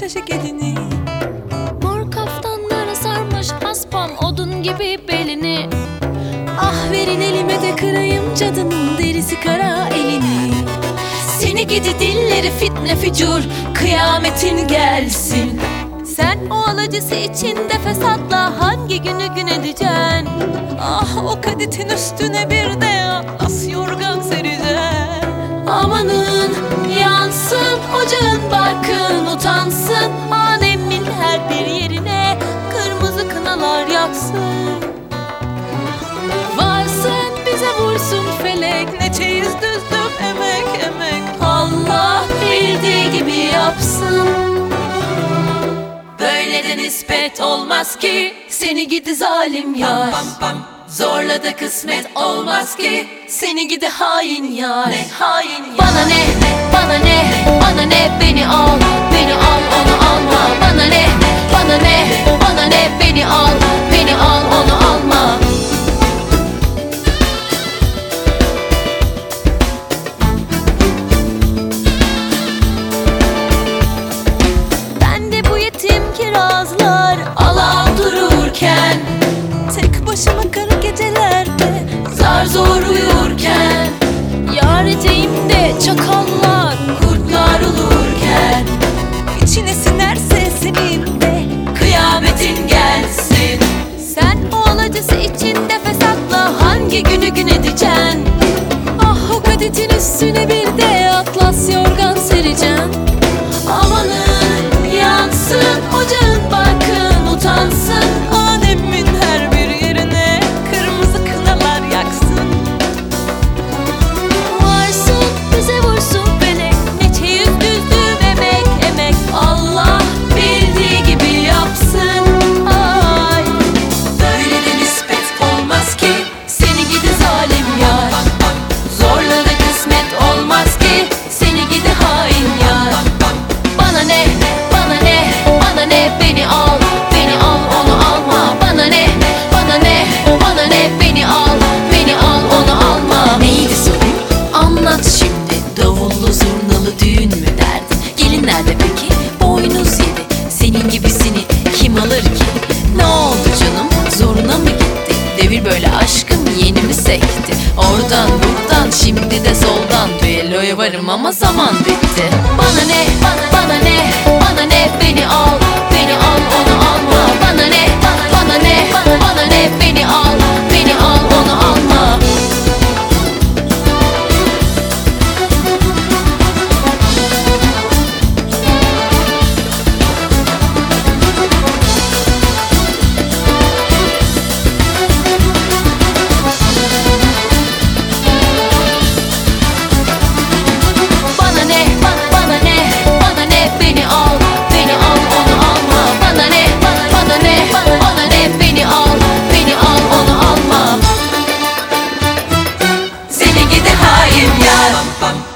şaşık elini. Mor kaftanlara sarmış haspam odun gibi belini. Ah verin elime de kırayım cadının derisi kara elini. Seni gidi dilleri fitne fücur kıyametin gelsin. Sen o alıcısı içinde fesatla hangi günü gün edeceksin? Ah o kaditin üstüne bir de atlas yorgan sereceksin Amanın yansın ocağın barkın utansın. Anemin her bir yerine kırmızı kınalar yaksın. Varsın bize vursun felek. Ne çeyiz düzdüm emek emek. Allah bildiği gibi yapsın. Böyle de nispet olmaz ki Seni gidi zalim yar Zorla da kısmet olmaz ki. Seni gidi hain yar. Hain yar? Bana ne, bana ne, bana ne. Beni edeceksin Ah o kadetin üstüne bir davullu zurnalı düğün mü derdin Gelin nerede peki? Boynuz yedi Senin gibisini kim alır ki? Ne oldu canım? Zoruna mı gitti? Devir böyle aşkım yeni mi sekti? Oradan buradan şimdi de soldan Düelloya varım ama zaman bitti Bana ne, bana, bana ne, bana ne beni al bum.